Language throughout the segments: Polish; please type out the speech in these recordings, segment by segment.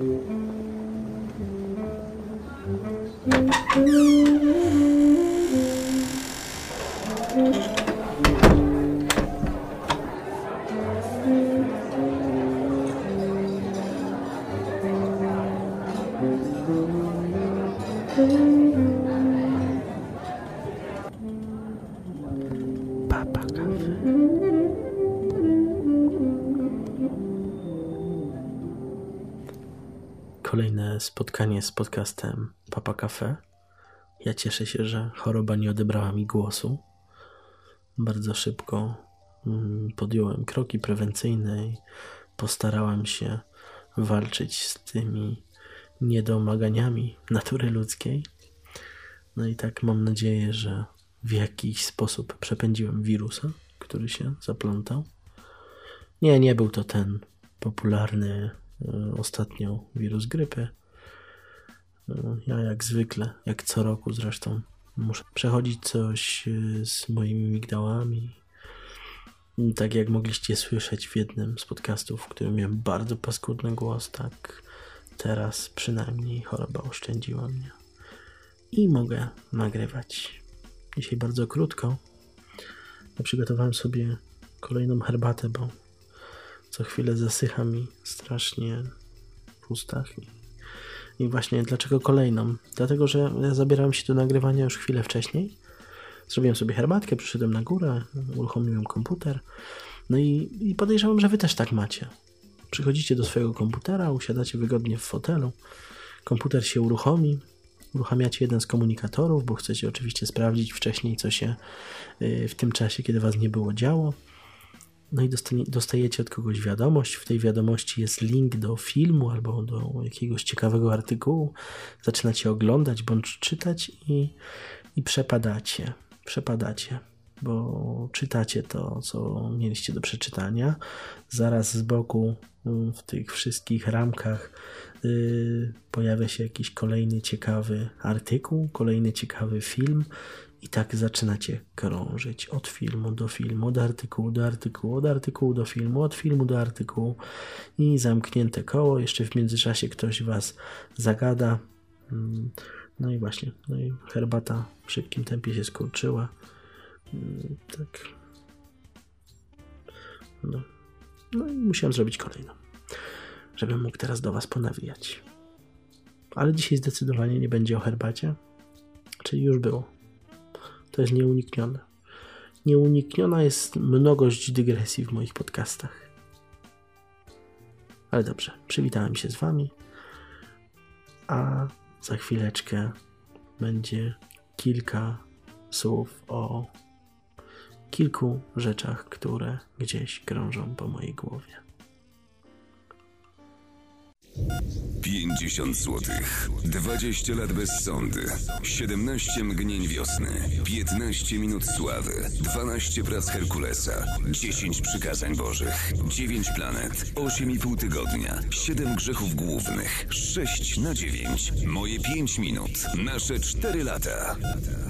음. 음. 음. 음. 음. 음. 음. 음. Kolejne spotkanie z podcastem Papa Cafe. Ja cieszę się, że choroba nie odebrała mi głosu. Bardzo szybko mm, podjąłem kroki prewencyjne i postarałem się walczyć z tymi niedomaganiami natury ludzkiej. No i tak mam nadzieję, że w jakiś sposób przepędziłem wirusa, który się zaplątał. Nie, nie był to ten popularny ostatnio wirus grypy. Y, Ja jak zwykle, jak co roku zresztą, muszę przechodzić coś y, z moimi migdałami. Tak jak mogliście słyszeć w jednym z podcastów, w którym miałem bardzo paskudny głos, tak teraz przynajmniej choroba oszczędziła mnie. I mogę nagrywać. Dzisiaj bardzo krótko. Ja przygotowałem sobie kolejną herbatę, bo co chwilę zasycha mi strasznie w ustach. I, I właśnie dlaczego kolejną? Dlatego, że ja zabierałem się do nagrywania już chwilę wcześniej. Zrobiłem sobie herbatkę, przyszedłem na górę, uruchomiłem komputer. No i, i podejrzewam, że wy też tak macie. Przychodzicie do swojego komputera, usiadacie wygodnie w fotelu, komputer się uruchomi, uruchamiacie jeden z komunikatorów, bo chcecie oczywiście sprawdzić wcześniej, co się y, w tym czasie, kiedy was nie było, działo. No i dostanie, dostajecie od kogoś wiadomość. W tej wiadomości jest link do filmu albo do jakiegoś ciekawego artykułu. Zaczynacie oglądać bądź czytać i, i przepadacie. Przepadacie, bo czytacie to, co mieliście do przeczytania. Zaraz z boku y, w tych wszystkich ramkach y, pojawia się jakiś kolejny ciekawy artykuł, kolejny ciekawy film i tak zaczynacie krążyć od filmu do filmu, od artykułu do artykułu, od artykułu do filmu, od filmu do artykułu i zamknięte koło. Jeszcze w międzyczasie ktoś was zagada. Mm, No i właśnie, no i herbata w szybkim tempie się skurczyła. Mm, Tak. No. No i musiałem zrobić kolejną, żebym mógł teraz do was ponawijać. Ale dzisiaj zdecydowanie nie będzie o herbacie, czyli już było. To jest nieuniknione. Nieunikniona jest mnogość dygresji w moich podcastach. Ale dobrze, przywitałem się z Wami, a za chwileczkę będzie kilka słów o kilku rzeczach, które gdzieś krążą po mojej głowie. 50 złotych, 20 lat bez sądy, 17 mgnień wiosny, 15 minut sławy, 12 prac Herkulesa, 10 przykazań bożych, 9 planet, 8,5 tygodnia, 7 grzechów głównych, 6 na 9, moje 5 minut, nasze 4 lata.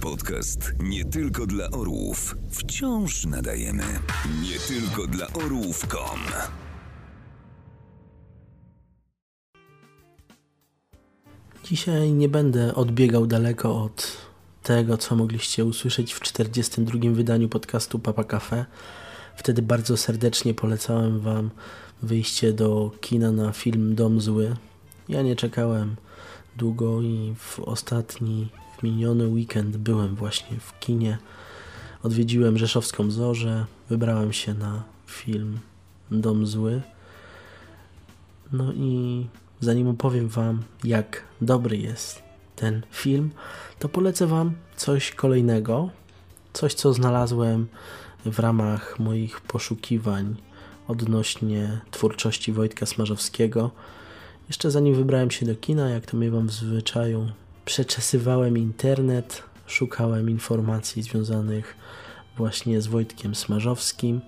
Podcast nie tylko dla orłów, wciąż nadajemy. Nie tylko dla orłów.com. Dzisiaj nie będę odbiegał daleko od tego, co mogliście usłyszeć w 42. wydaniu podcastu Papa Cafe. Wtedy bardzo serdecznie polecałem Wam wyjście do kina na film Dom Zły. Ja nie czekałem długo i w ostatni, w miniony weekend byłem właśnie w kinie. Odwiedziłem Rzeszowską Zorzę, wybrałem się na film Dom Zły. No i zanim opowiem Wam, jak dobry jest ten film, to polecę Wam coś kolejnego. Coś, co znalazłem w ramach moich poszukiwań odnośnie twórczości Wojtka Smarzowskiego. Jeszcze zanim wybrałem się do kina, jak to miewam w zwyczaju, przeczesywałem internet, szukałem informacji związanych właśnie z Wojtkiem Smarzowskim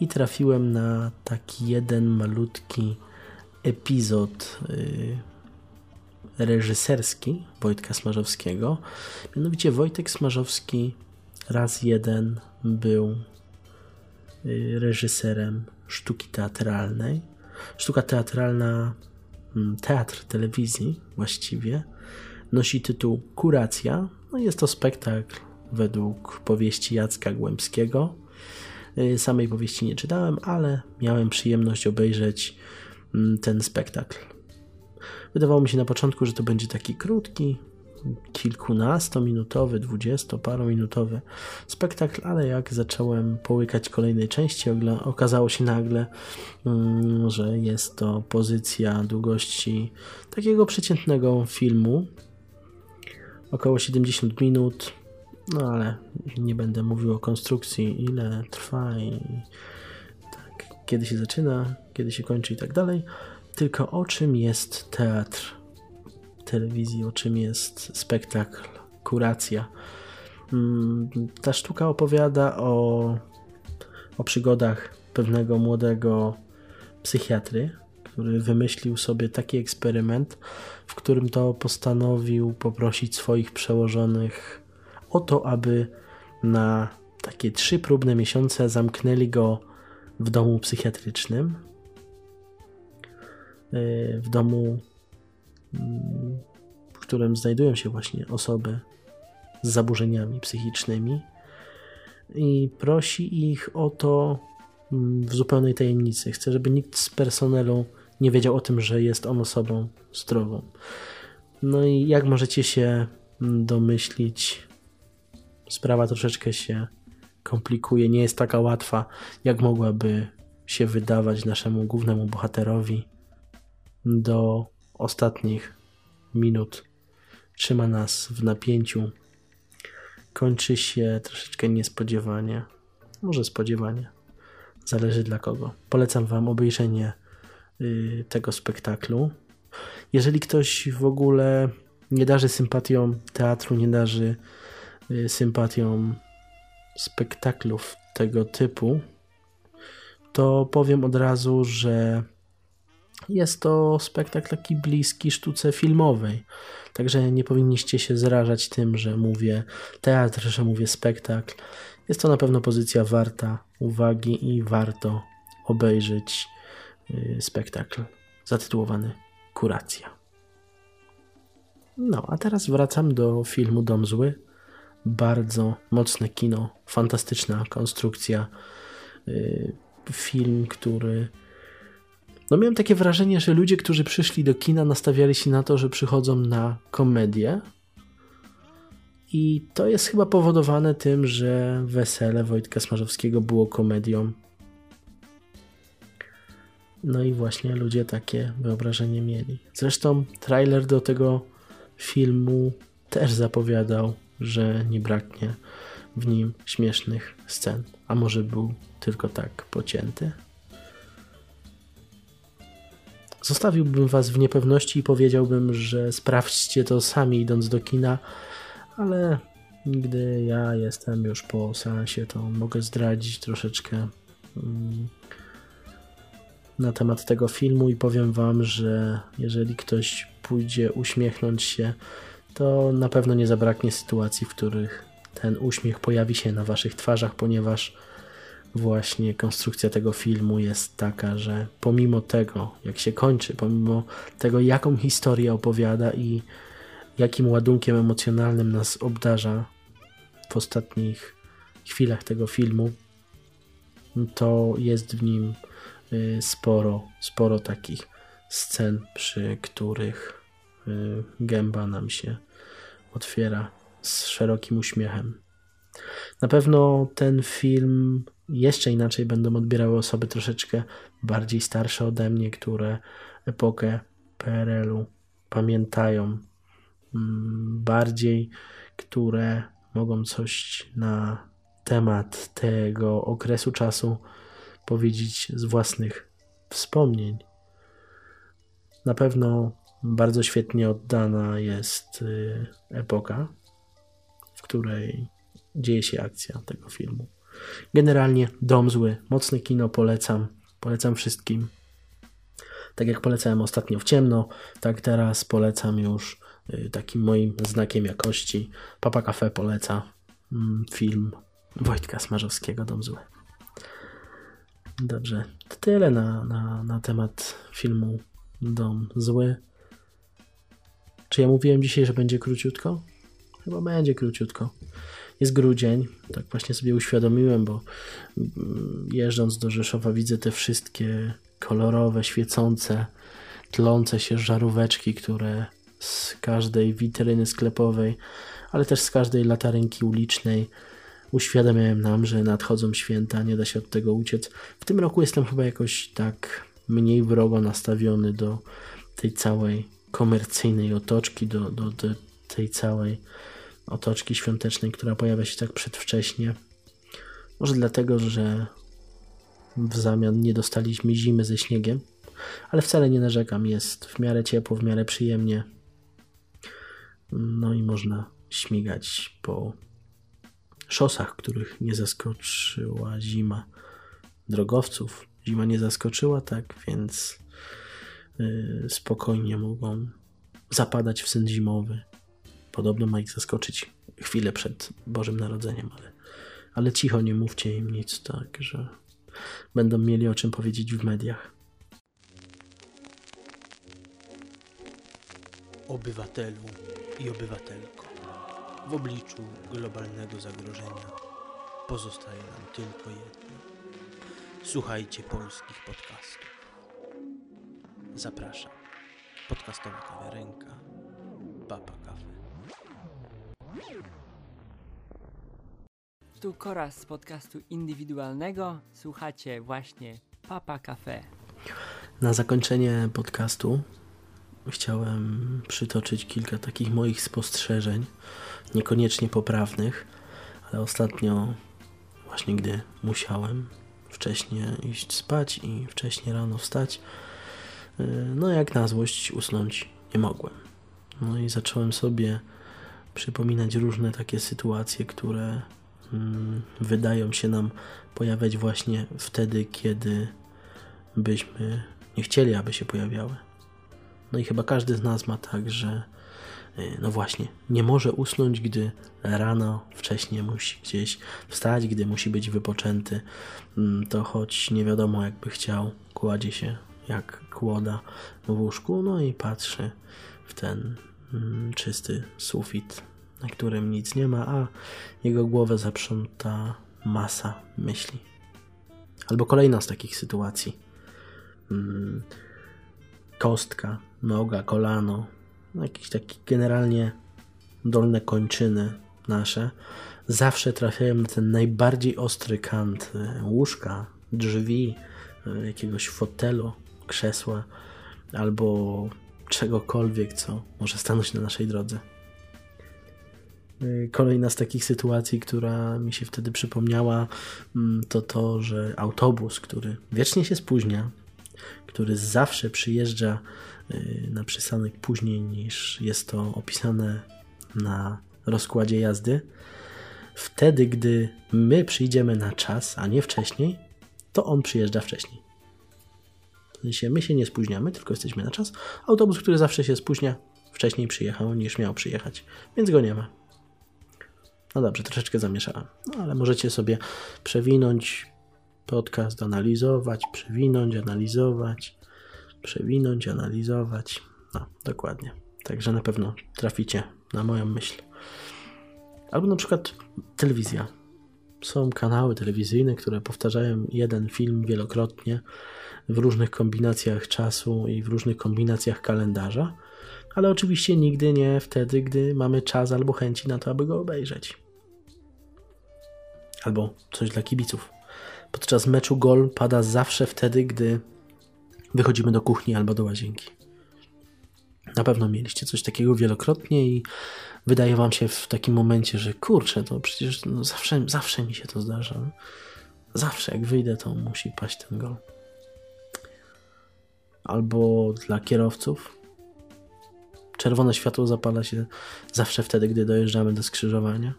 i trafiłem na taki jeden malutki epizod y, reżyserski Wojtka Smarzowskiego. Mianowicie Wojtek Smarzowski raz jeden był y, reżyserem sztuki teatralnej. Sztuka teatralna mm, teatr telewizji właściwie. Nosi tytuł Kuracja. No jest to spektakl według powieści Jacka Głębskiego. Y, samej powieści nie czytałem, ale miałem przyjemność obejrzeć ten spektakl. Wydawało mi się na początku, że to będzie taki krótki, kilkunastominutowy, dwudziestoparominutowy spektakl, ale jak zacząłem połykać kolejnej części, okazało się nagle, mm, że jest to pozycja długości takiego przeciętnego filmu, około 70 minut, no ale nie będę mówił o konstrukcji, ile trwa i tak, kiedy się zaczyna, kiedy się kończy i tak dalej, tylko o czym jest teatr telewizji, o czym jest spektakl, kuracja. Mm, ta sztuka opowiada o, o przygodach pewnego młodego psychiatry, który wymyślił sobie taki eksperyment, w którym to postanowił poprosić swoich przełożonych o to, aby na takie trzy próbne miesiące zamknęli go w domu psychiatrycznym. E, w domu, mm, w którym znajdują się właśnie osoby z zaburzeniami psychicznymi i prosi ich o to mm, w zupełnej tajemnicy. Chce, żeby nikt z personelu nie wiedział o tym, że jest on osobą zdrową. No i jak możecie się mm, domyślić, sprawa troszeczkę się komplikuje, nie jest taka łatwa, jak mogłaby się wydawać naszemu głównemu bohaterowi. Do ostatnich minut trzyma nas w napięciu. Kończy się troszeczkę niespodziewanie, może spodziewanie, zależy dla kogo. Polecam Wam obejrzenie y, tego spektaklu. Jeżeli ktoś w ogóle nie darzy sympatią teatru, nie darzy Y, sympatią spektaklów tego typu, to powiem od razu, że jest to spektakl taki bliski sztuce filmowej. Także nie powinniście się zrażać tym, że mówię teatr, że mówię spektakl. Jest to na pewno pozycja warta uwagi i warto obejrzeć y, spektakl zatytułowany Kuracja. No, a teraz wracam do filmu Dom Zły bardzo mocne kino, fantastyczna konstrukcja, y, film, który. No, miałem takie wrażenie, że ludzie, którzy przyszli do kina, nastawiali się na to, że przychodzą na komedię. I to jest chyba powodowane tym, że wesele Wojtka Smarzowskiego było komedią. No i właśnie ludzie takie wyobrażenie mieli. Zresztą trailer do tego filmu też zapowiadał że nie braknie w nim śmiesznych scen. A może był tylko tak pocięty? Zostawiłbym Was w niepewności i powiedziałbym, że sprawdźcie to sami idąc do kina, ale gdy ja jestem już po seansie, to mogę zdradzić troszeczkę mm, na temat tego filmu i powiem Wam, że jeżeli ktoś pójdzie uśmiechnąć się to na pewno nie zabraknie sytuacji, w których ten uśmiech pojawi się na waszych twarzach, ponieważ właśnie konstrukcja tego filmu jest taka, że pomimo tego, jak się kończy, pomimo tego, jaką historię opowiada i jakim ładunkiem emocjonalnym nas obdarza w ostatnich chwilach tego filmu, to jest w nim y, sporo, sporo takich scen, przy których y, gęba nam się otwiera z szerokim uśmiechem. Na pewno ten film jeszcze inaczej będą odbierały osoby troszeczkę bardziej starsze ode mnie, które epokę PRL-u pamiętają mm, bardziej, które mogą coś na temat tego okresu czasu powiedzieć z własnych wspomnień. Na pewno bardzo świetnie oddana jest y, epoka, w której dzieje się akcja tego filmu. Generalnie Dom Zły, mocne kino, polecam. Polecam wszystkim. Tak jak polecałem ostatnio w ciemno, tak teraz polecam już y, takim moim znakiem jakości. Papa Cafe poleca mm, film Wojtka Smarzowskiego Dom Zły. Dobrze, to tyle na, na, na temat filmu dom zły. Czy ja mówiłem dzisiaj, że będzie króciutko? Chyba będzie króciutko. Jest grudzień, tak właśnie sobie uświadomiłem, bo mm, jeżdżąc do Rzeszowa widzę te wszystkie kolorowe, świecące, tlące się żaróweczki, które z każdej witryny sklepowej, ale też z każdej latarynki ulicznej uświadamiają nam, że nadchodzą święta, nie da się od tego uciec. W tym roku jestem chyba jakoś tak mniej wrogo nastawiony do tej całej komercyjnej otoczki, do, do, do tej całej otoczki świątecznej, która pojawia się tak przedwcześnie. Może dlatego, że w zamian nie dostaliśmy zimy ze śniegiem, ale wcale nie narzekam. Jest w miarę ciepło, w miarę przyjemnie. No i można śmigać po szosach, których nie zaskoczyła zima. Drogowców zima nie zaskoczyła, tak więc yy, spokojnie mogą zapadać w sen zimowy. Podobno ma ich zaskoczyć chwilę przed Bożym Narodzeniem, ale, ale cicho nie mówcie im nic, tak, że będą mieli o czym powiedzieć w mediach. Obywatelu i obywatelko, w obliczu globalnego zagrożenia pozostaje nam tylko jedno. Słuchajcie polskich podcastów. Zapraszam. Podcastowa kawiarenka Papa Cafe. Tu Koraz z podcastu indywidualnego. Słuchacie właśnie Papa Cafe. Na zakończenie podcastu chciałem przytoczyć kilka takich moich spostrzeżeń, niekoniecznie poprawnych, ale ostatnio, właśnie gdy musiałem wcześniej iść spać i wcześniej rano wstać, y, no jak na złość usnąć nie mogłem. No i zacząłem sobie przypominać różne takie sytuacje, które mm, wydają się nam pojawiać właśnie wtedy, kiedy byśmy nie chcieli, aby się pojawiały. No i chyba każdy z nas ma tak, że y, no właśnie, nie może usnąć, gdy rano wcześniej musi gdzieś wstać, gdy musi być wypoczęty, mm, to choć nie wiadomo jakby chciał, kładzie się jak kłoda w łóżku, no i patrzy w ten czysty sufit, na którym nic nie ma, a jego głowę zaprząta masa myśli. Albo kolejna z takich sytuacji. Mm, kostka, noga, kolano, jakieś takie generalnie dolne kończyny nasze zawsze trafiają na ten najbardziej ostry kant e, łóżka, drzwi, e, jakiegoś fotelu, krzesła albo czegokolwiek, co może stanąć na naszej drodze. E, kolejna z takich sytuacji, która mi się wtedy przypomniała, mm, to to, że autobus, który wiecznie się spóźnia, który zawsze przyjeżdża na przystanek później niż jest to opisane na rozkładzie jazdy, wtedy, gdy my przyjdziemy na czas, a nie wcześniej, to on przyjeżdża wcześniej. W sensie my się nie spóźniamy, tylko jesteśmy na czas. Autobus, który zawsze się spóźnia, wcześniej przyjechał niż miał przyjechać, więc go nie ma. No dobrze, troszeczkę zamieszałem, no ale możecie sobie przewinąć podcast, analizować, przewinąć, analizować, przewinąć, analizować. No, dokładnie. Także na pewno traficie na moją myśl. Albo na przykład telewizja. Są kanały telewizyjne, które powtarzają jeden film wielokrotnie w różnych kombinacjach czasu i w różnych kombinacjach kalendarza, ale oczywiście nigdy nie wtedy, gdy mamy czas albo chęci na to, aby go obejrzeć. Albo coś dla kibiców. Podczas meczu gol pada zawsze wtedy, gdy wychodzimy do kuchni albo do łazienki. Na pewno mieliście coś takiego wielokrotnie i wydaje wam się w takim momencie, że kurczę, to przecież no zawsze, zawsze mi się to zdarza. Zawsze jak wyjdę, to musi paść ten gol. Albo dla kierowców. Czerwone światło zapala się zawsze wtedy, gdy dojeżdżamy do skrzyżowania.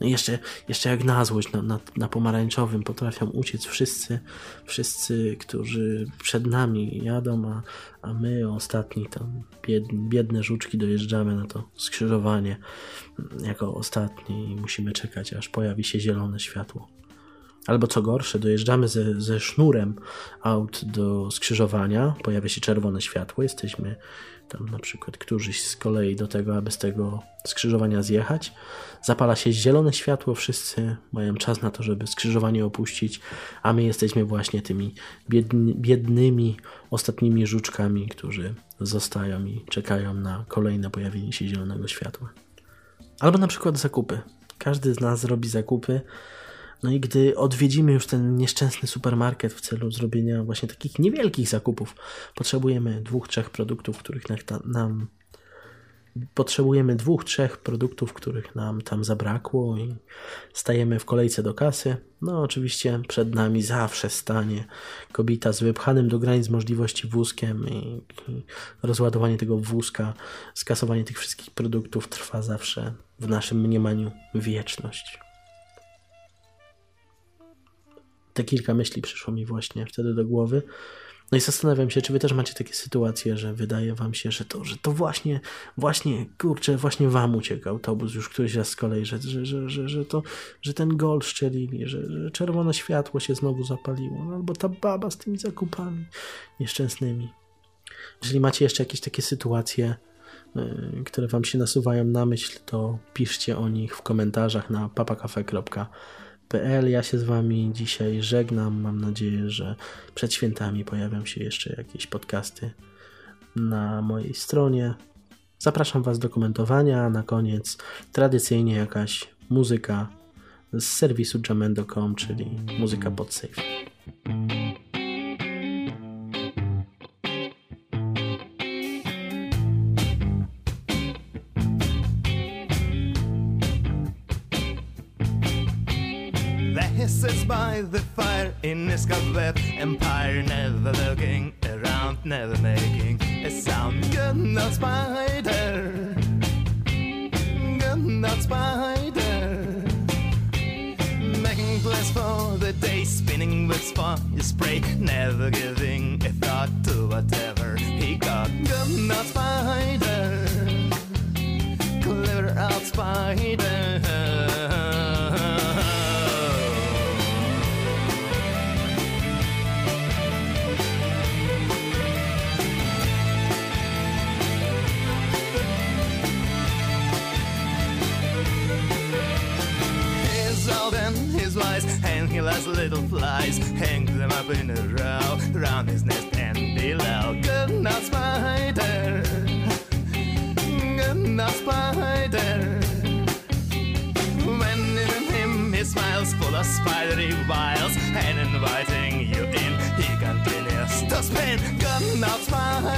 No jeszcze, jeszcze jak na złość na, na, na, pomarańczowym potrafią uciec wszyscy, wszyscy, którzy przed nami jadą, a, a my ostatni tam biedne, biedne żuczki dojeżdżamy na to skrzyżowanie jako ostatni i musimy czekać, aż pojawi się zielone światło. Albo co gorsze, dojeżdżamy ze, ze sznurem aut do skrzyżowania, pojawia się czerwone światło, jesteśmy tam na przykład którzyś z kolei do tego, aby z tego skrzyżowania zjechać. Zapala się zielone światło, wszyscy mają czas na to, żeby skrzyżowanie opuścić, a my jesteśmy właśnie tymi biedny, biednymi ostatnimi żuczkami, którzy zostają i czekają na kolejne pojawienie się zielonego światła. Albo na przykład zakupy. Każdy z nas robi zakupy, no i gdy odwiedzimy już ten nieszczęsny supermarket w celu zrobienia właśnie takich niewielkich zakupów, potrzebujemy dwóch, trzech produktów, których nam potrzebujemy dwóch, trzech produktów, których nam tam zabrakło i stajemy w kolejce do kasy. No oczywiście przed nami zawsze stanie kobieta z wypchanym do granic możliwości wózkiem i, i rozładowanie tego wózka, skasowanie tych wszystkich produktów trwa zawsze w naszym mniemaniu wieczność. Te kilka myśli przyszło mi właśnie wtedy do głowy. No i zastanawiam się, czy wy też macie takie sytuacje, że wydaje wam się, że to, że to właśnie, właśnie, kurczę, właśnie wam uciekł autobus już któryś raz z kolei, że, że, że, że, że to, że ten gol szczelili, że, że czerwone światło się znowu zapaliło, no, albo ta baba z tymi zakupami nieszczęsnymi. Jeżeli macie jeszcze jakieś takie sytuacje, yy, które wam się nasuwają na myśl, to piszcie o nich w komentarzach na papakafe.com PL. Ja się z Wami dzisiaj żegnam. Mam nadzieję, że przed świętami pojawią się jeszcze jakieś podcasty na mojej stronie. Zapraszam Was do komentowania, na koniec tradycyjnie jakaś muzyka z serwisu jamendo.com, czyli muzyka pod safe. Sits by the fire in his cobweb empire, never looking around, never making a sound. Good night, spider. Good night, spider. Making plans for the day, spinning with sponge spray, never giving a thought to whatever he got. Good night, spider. Clever out, spider. In a row round his nest and below. Good night, spider. Good night, spider. When in him he smiles full of spidery wiles and inviting you in, he continues to spin. Good night, spider.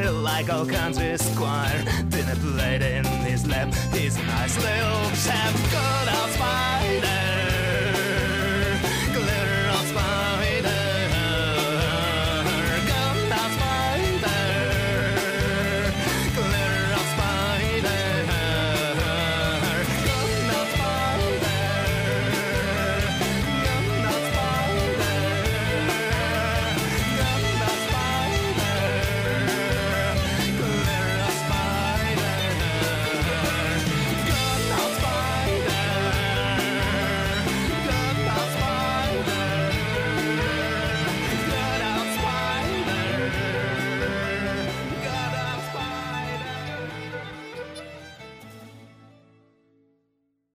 Like all country squire. Dinner plate in his lap, he's a nice little chap.